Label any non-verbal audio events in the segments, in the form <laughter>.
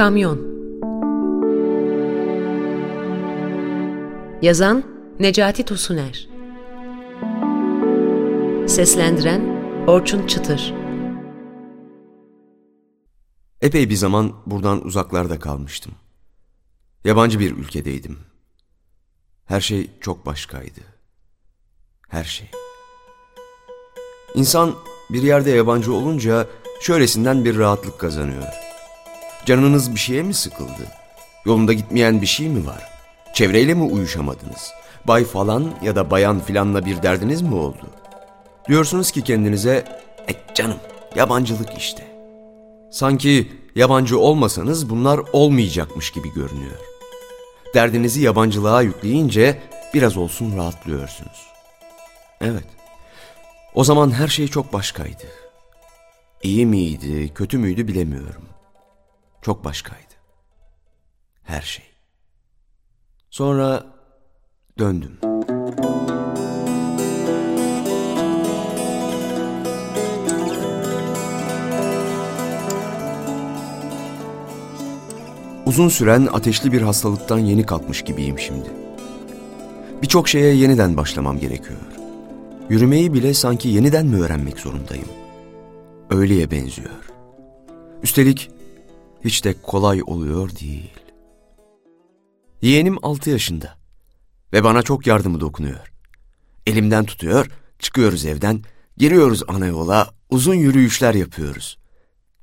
Kamyon Yazan Necati Tosuner Seslendiren Orçun Çıtır Epey bir zaman buradan uzaklarda kalmıştım. Yabancı bir ülkedeydim. Her şey çok başkaydı. Her şey. İnsan bir yerde yabancı olunca şöylesinden bir rahatlık kazanıyor. Canınız bir şeye mi sıkıldı? Yolunda gitmeyen bir şey mi var? Çevreyle mi uyuşamadınız? Bay falan ya da bayan filanla bir derdiniz mi oldu? Diyorsunuz ki kendinize, e canım yabancılık işte. Sanki yabancı olmasanız bunlar olmayacakmış gibi görünüyor. Derdinizi yabancılığa yükleyince biraz olsun rahatlıyorsunuz. Evet, o zaman her şey çok başkaydı. İyi miydi, kötü müydü bilemiyorum. Çok başkaydı. Her şey. Sonra döndüm. Uzun süren ateşli bir hastalıktan yeni kalkmış gibiyim şimdi. Birçok şeye yeniden başlamam gerekiyor. Yürümeyi bile sanki yeniden mi öğrenmek zorundayım? Öyleye benziyor. Üstelik hiç de kolay oluyor değil. Yeğenim altı yaşında ve bana çok yardımı dokunuyor. Elimden tutuyor, çıkıyoruz evden, giriyoruz ana yola, uzun yürüyüşler yapıyoruz.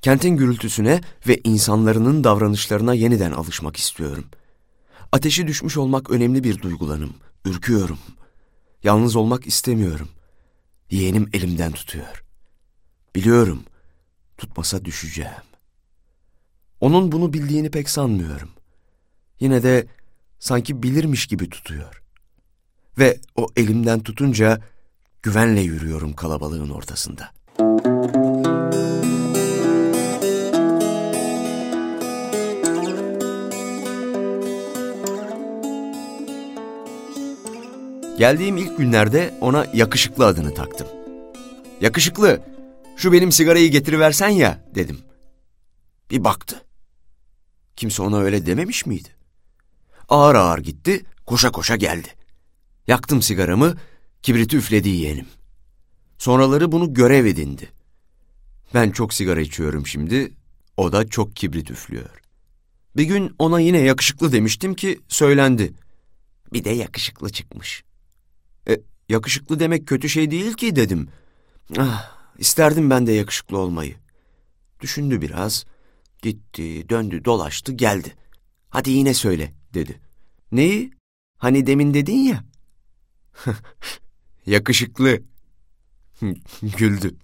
Kentin gürültüsüne ve insanların davranışlarına yeniden alışmak istiyorum. Ateşi düşmüş olmak önemli bir duygulanım. Ürküyorum. Yalnız olmak istemiyorum. Yeğenim elimden tutuyor. Biliyorum, tutmasa düşeceğim. Onun bunu bildiğini pek sanmıyorum. Yine de sanki bilirmiş gibi tutuyor. Ve o elimden tutunca güvenle yürüyorum kalabalığın ortasında. Geldiğim ilk günlerde ona yakışıklı adını taktım. Yakışıklı, şu benim sigarayı getiriversen ya dedim. Bir baktı. Kimse ona öyle dememiş miydi? Ağır ağır gitti, koşa koşa geldi. Yaktım sigaramı, kibriti üfledi yeğenim. Sonraları bunu görev edindi. Ben çok sigara içiyorum şimdi, o da çok kibrit üflüyor. Bir gün ona yine yakışıklı demiştim ki söylendi. Bir de yakışıklı çıkmış. E, yakışıklı demek kötü şey değil ki dedim. Ah, isterdim ben de yakışıklı olmayı. Düşündü biraz. Gitti, döndü, dolaştı, geldi. Hadi yine söyle, dedi. Neyi? Hani demin dedin ya. <laughs> Yakışıklı. <laughs> Güldü.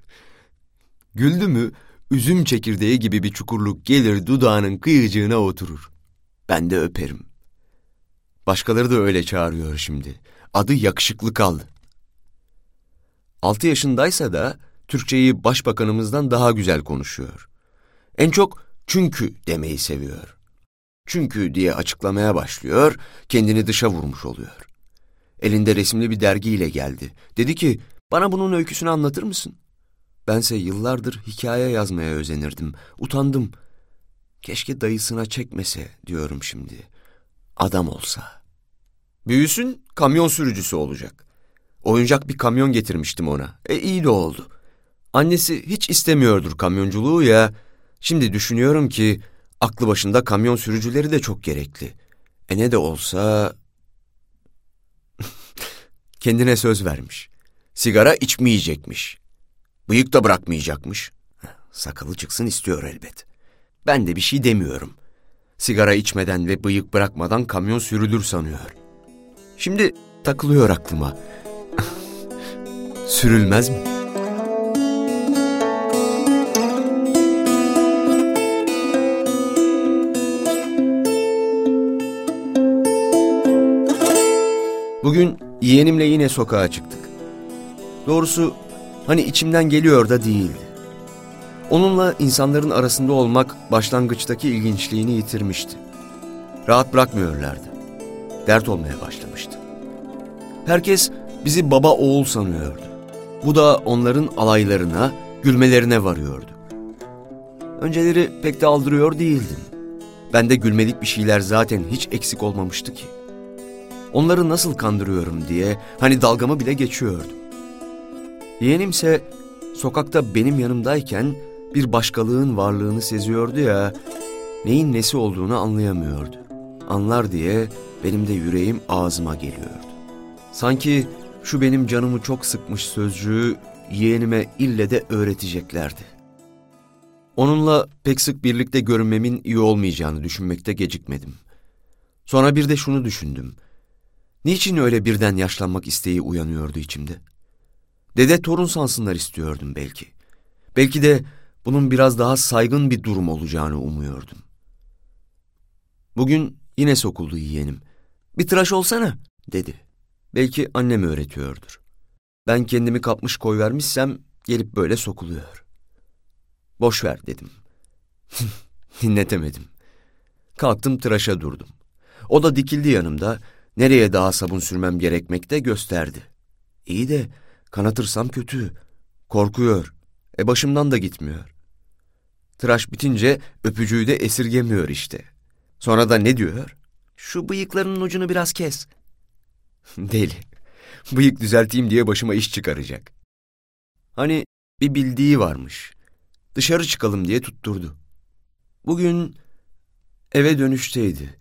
Güldü mü, üzüm çekirdeği gibi bir çukurluk gelir dudağının kıyıcığına oturur. Ben de öperim. Başkaları da öyle çağırıyor şimdi. Adı yakışıklı kaldı. Altı yaşındaysa da Türkçeyi başbakanımızdan daha güzel konuşuyor. En çok çünkü demeyi seviyor. Çünkü diye açıklamaya başlıyor, kendini dışa vurmuş oluyor. Elinde resimli bir dergiyle geldi. Dedi ki, bana bunun öyküsünü anlatır mısın? Bense yıllardır hikaye yazmaya özenirdim. Utandım. Keşke dayısına çekmese diyorum şimdi. Adam olsa. Büyüsün kamyon sürücüsü olacak. Oyuncak bir kamyon getirmiştim ona. E iyi de oldu. Annesi hiç istemiyordur kamyonculuğu ya. Şimdi düşünüyorum ki aklı başında kamyon sürücüleri de çok gerekli. E ne de olsa... <laughs> Kendine söz vermiş. Sigara içmeyecekmiş. Bıyık da bırakmayacakmış. Sakalı çıksın istiyor elbet. Ben de bir şey demiyorum. Sigara içmeden ve bıyık bırakmadan kamyon sürülür sanıyor. Şimdi takılıyor aklıma. <laughs> Sürülmez mi? Bugün yeğenimle yine sokağa çıktık. Doğrusu hani içimden geliyor da değildi. Onunla insanların arasında olmak başlangıçtaki ilginçliğini yitirmişti. Rahat bırakmıyorlardı. Dert olmaya başlamıştı. Herkes bizi baba oğul sanıyordu. Bu da onların alaylarına, gülmelerine varıyordu. Önceleri pek de aldırıyor değildim. Bende gülmelik bir şeyler zaten hiç eksik olmamıştı ki. Onları nasıl kandırıyorum diye hani dalgamı bile geçiyordum. Yeğenimse sokakta benim yanımdayken bir başkalığın varlığını seziyordu ya, neyin nesi olduğunu anlayamıyordu. Anlar diye benim de yüreğim ağzıma geliyordu. Sanki şu benim canımı çok sıkmış sözcüğü yeğenime ille de öğreteceklerdi. Onunla pek sık birlikte görünmemin iyi olmayacağını düşünmekte gecikmedim. Sonra bir de şunu düşündüm. Niçin öyle birden yaşlanmak isteği uyanıyordu içimde? Dede torun sansınlar istiyordum belki. Belki de bunun biraz daha saygın bir durum olacağını umuyordum. Bugün yine sokuldu yeğenim. Bir tıraş olsana dedi. Belki annem öğretiyordur. Ben kendimi kapmış koy vermişsem gelip böyle sokuluyor. Boş ver dedim. <laughs> Dinletemedim. Kalktım tıraşa durdum. O da dikildi yanımda. Nereye daha sabun sürmem gerekmekte gösterdi. İyi de kanatırsam kötü. Korkuyor. E başımdan da gitmiyor. Tıraş bitince öpücüğü de esirgemiyor işte. Sonra da ne diyor? Şu bıyıklarının ucunu biraz kes. <laughs> Deli. Bıyık düzelteyim diye başıma iş çıkaracak. Hani bir bildiği varmış. Dışarı çıkalım diye tutturdu. Bugün eve dönüşteydi.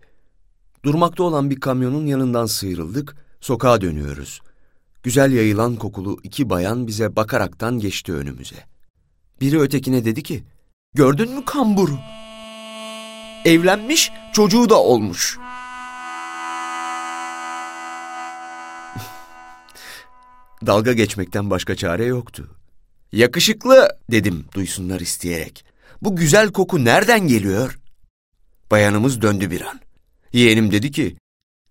Durmakta olan bir kamyonun yanından sıyrıldık, sokağa dönüyoruz. Güzel yayılan kokulu iki bayan bize bakaraktan geçti önümüze. Biri ötekine dedi ki, gördün mü kamburu? Evlenmiş, çocuğu da olmuş. <laughs> Dalga geçmekten başka çare yoktu. Yakışıklı dedim duysunlar isteyerek. Bu güzel koku nereden geliyor? Bayanımız döndü bir an. Yeğenim dedi ki,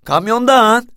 kamyondan.